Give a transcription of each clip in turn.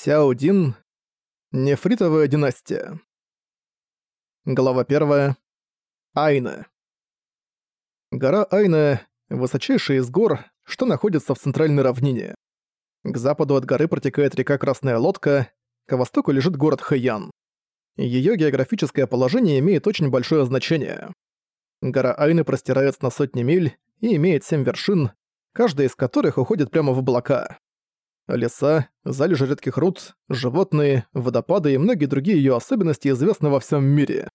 Сяодин. Нефритовая династия. Глава 1. Айна. Гора Айна – высочайшая из гор, что находится в центральной равнине. К западу от горы протекает река Красная Лодка, к востоку лежит город Хэян. Её географическое положение имеет очень большое значение. Гора Айны простирается на сотни миль и имеет семь вершин, каждая из которых уходит прямо в облака. Леса, залежи редких руд, животные, водопады и многие другие ее особенности известны во всем мире.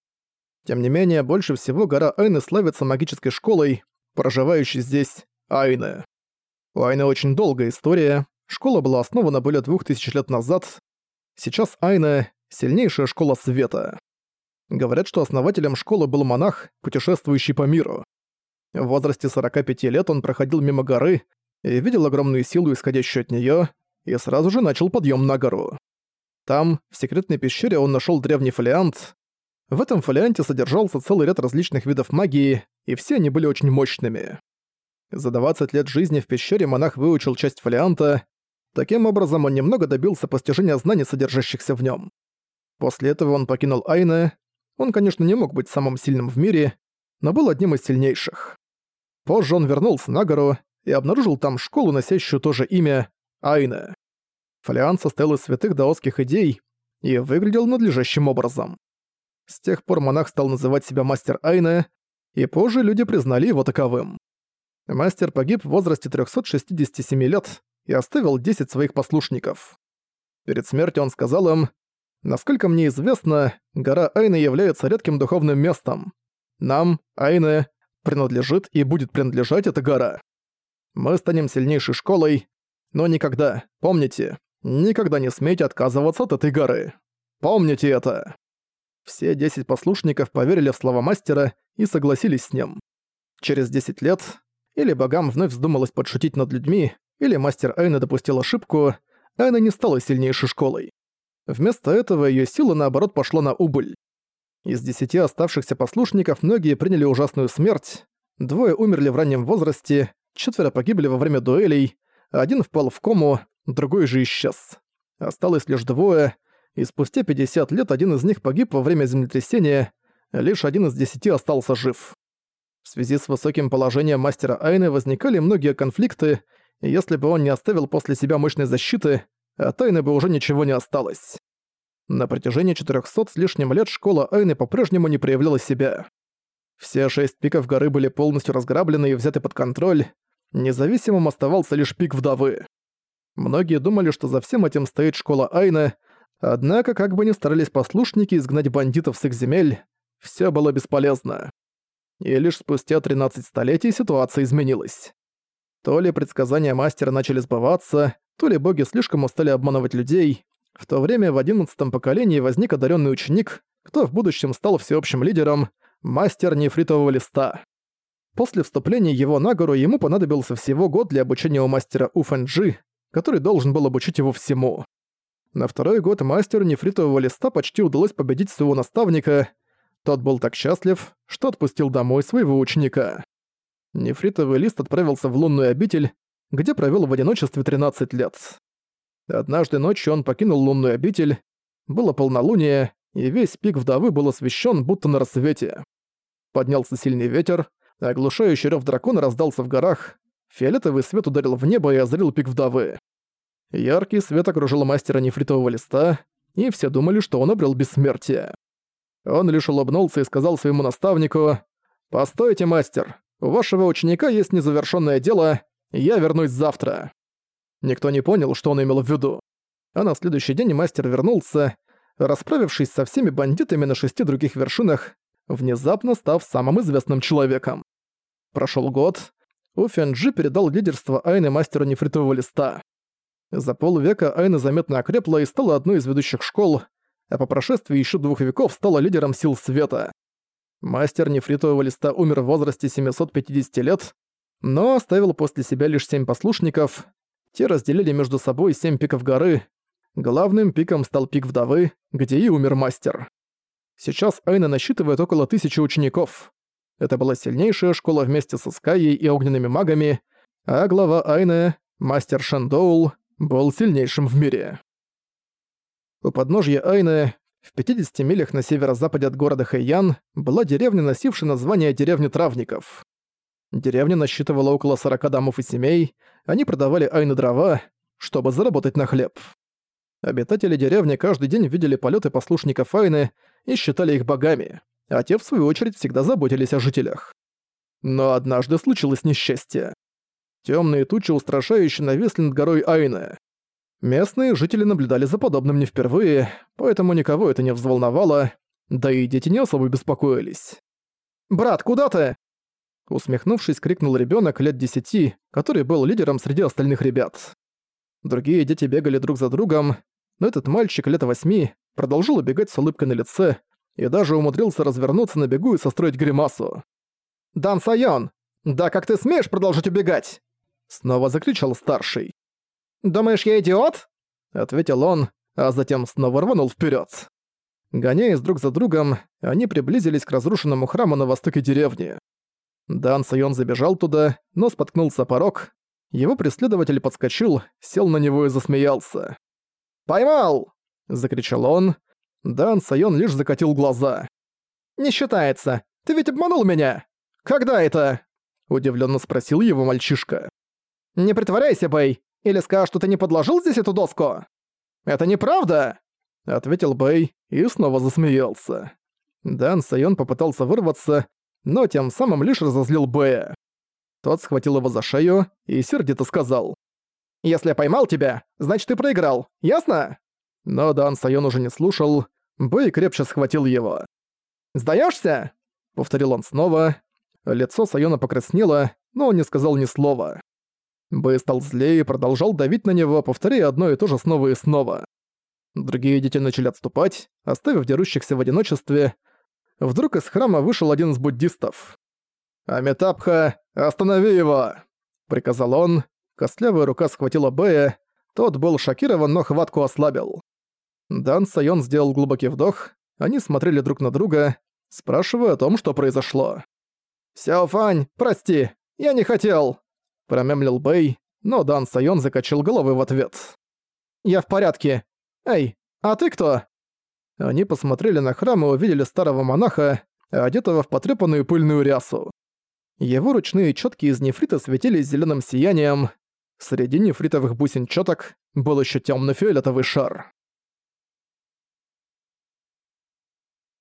Тем не менее, больше всего гора Айны славится магической школой, проживающей здесь Айны. У Айны очень долгая история, школа была основана более двух тысяч лет назад. Сейчас Айна — сильнейшая школа света. Говорят, что основателем школы был монах, путешествующий по миру. В возрасте 45 лет он проходил мимо горы и видел огромную силу, исходящую от неё, и сразу же начал подъем на гору. Там, в секретной пещере, он нашел древний фолиант. В этом фолианте содержался целый ряд различных видов магии, и все они были очень мощными. За 20 лет жизни в пещере монах выучил часть фолианта. Таким образом, он немного добился постижения знаний, содержащихся в нем. После этого он покинул Айна. Он, конечно, не мог быть самым сильным в мире, но был одним из сильнейших. Позже он вернулся на гору и обнаружил там школу, носящую то же имя Айна. Фолиант состоял из святых даосских идей и выглядел надлежащим образом. С тех пор монах стал называть себя мастер Айна, и позже люди признали его таковым. Мастер погиб в возрасте 367 лет и оставил 10 своих послушников. Перед смертью он сказал им, «Насколько мне известно, гора Айна является редким духовным местом. Нам, Айна, принадлежит и будет принадлежать эта гора. Мы станем сильнейшей школой, но никогда, помните, никогда не смейте отказываться от этой горы. Помните это. Все десять послушников поверили в слова мастера и согласились с ним. Через десять лет или богам вновь вздумалось подшутить над людьми, или мастер Айна допустил ошибку, Айна не стала сильнейшей школой. Вместо этого ее сила наоборот пошла на убыль. Из десяти оставшихся послушников многие приняли ужасную смерть, двое умерли в раннем возрасте, четверо погибли во время дуэлей, один впал в кому, другой же исчез. Осталось лишь двое, и спустя 50 лет один из них погиб во время землетрясения, лишь один из десяти остался жив. В связи с высоким положением мастера Айны возникали многие конфликты, и если бы он не оставил после себя мощной защиты, от Айны бы уже ничего не осталось. На протяжении 400 с лишним лет школа Айны по-прежнему не проявляла себя. Все шесть пиков горы были полностью разграблены и взяты под контроль, Независимым оставался лишь пик вдовы. Многие думали, что за всем этим стоит школа Айна, однако, как бы ни старались послушники изгнать бандитов с их земель, все было бесполезно. И лишь спустя 13 столетий ситуация изменилась. То ли предсказания мастера начали сбываться, то ли боги слишком устали обманывать людей. В то время в одиннадцатом поколении возник одаренный ученик, кто в будущем стал всеобщим лидером, мастер нефритового листа. После вступления его на гору ему понадобился всего год для обучения у мастера Уфэнджи, который должен был обучить его всему. На второй год мастеру нефритового листа почти удалось победить своего наставника. Тот был так счастлив, что отпустил домой своего ученика. Нефритовый лист отправился в лунную обитель, где провел в одиночестве 13 лет. Однажды ночью он покинул лунную обитель, было полнолуние, и весь пик вдовы был освещен будто на рассвете. Поднялся сильный ветер, Оглушающий рёв дракона раздался в горах, фиолетовый свет ударил в небо и озарил пик вдовы. Яркий свет окружил мастера нефритового листа, и все думали, что он обрел бессмертие. Он лишь улыбнулся и сказал своему наставнику, «Постойте, мастер, у вашего ученика есть незавершенное дело, я вернусь завтра». Никто не понял, что он имел в виду. А на следующий день мастер вернулся, расправившись со всеми бандитами на шести других вершинах, внезапно став самым известным человеком. Прошел год. У Фенджи передал лидерство Айны мастеру нефритового листа. За полвека Айна заметно окрепла и стала одной из ведущих школ, а по прошествии еще двух веков стала лидером сил света. Мастер нефритового листа умер в возрасте 750 лет, но оставил после себя лишь семь послушников. Те разделили между собой семь пиков горы. Главным пиком стал пик вдовы, где и умер мастер. Сейчас Айна насчитывает около тысячи учеников. Это была сильнейшая школа вместе со Скайей и огненными магами, а глава Айны, мастер Шендоул, был сильнейшим в мире. У подножья Айны, в 50 милях на северо-западе от города Хэйян, была деревня, носившая название деревни травников. Деревня насчитывала около 40 домов и семей, они продавали Айны дрова, чтобы заработать на хлеб. Обитатели деревни каждый день видели полеты послушников Айны и считали их богами, а те, в свою очередь, всегда заботились о жителях. Но однажды случилось несчастье. Темные тучи устрашающе нависли над горой Айны. Местные жители наблюдали за подобным не впервые, поэтому никого это не взволновало, да и дети не особо беспокоились. «Брат, куда ты?» Усмехнувшись, крикнул ребенок лет десяти, который был лидером среди остальных ребят. Другие дети бегали друг за другом, но этот мальчик лет восьми продолжил убегать с улыбкой на лице и даже умудрился развернуться на бегу и состроить гримасу. «Дан Сайон! Да как ты смеешь продолжить убегать?» Снова закричал старший. «Думаешь, я идиот?» Ответил он, а затем снова рванул вперед. Гоняясь друг за другом, они приблизились к разрушенному храму на востоке деревни. Дан Сайон забежал туда, но споткнулся порог. Его преследователь подскочил, сел на него и засмеялся. «Поймал!» — закричал он. Дан Сайон лишь закатил глаза. «Не считается. Ты ведь обманул меня!» «Когда это?» – удивленно спросил его мальчишка. «Не притворяйся, Бэй, или скажешь, что ты не подложил здесь эту доску?» «Это неправда!» – ответил Бэй и снова засмеялся. Дан Сайон попытался вырваться, но тем самым лишь разозлил Бэя. Тот схватил его за шею и сердито сказал. «Если я поймал тебя, значит ты проиграл, ясно?» Но Дан Сайон уже не слушал, Бэй крепче схватил его. «Сдаёшься?» — повторил он снова, Лицо Сайона покраснело, но он не сказал ни слова. Бэй стал злее и продолжал давить на него, повторяя одно и то же снова и снова. Другие дети начали отступать, оставив дерущихся в одиночестве. Вдруг из храма вышел один из буддистов. «Амитабха, останови его!» — приказал он. Костлявая рука схватила Бэя, тот был шокирован, но хватку ослабил. Дан Сайон сделал глубокий вдох, они смотрели друг на друга, спрашивая о том, что произошло. «Сяофань, прости, я не хотел!» Промямлил Бэй, но Дан Сайон закачал головой в ответ. «Я в порядке. Эй, а ты кто?» Они посмотрели на храм и увидели старого монаха, одетого в потрепанную пыльную рясу. Его ручные чётки из нефрита светились зелёным сиянием. Среди нефритовых бусин чёток был ещё тёмно-фиолетовый шар.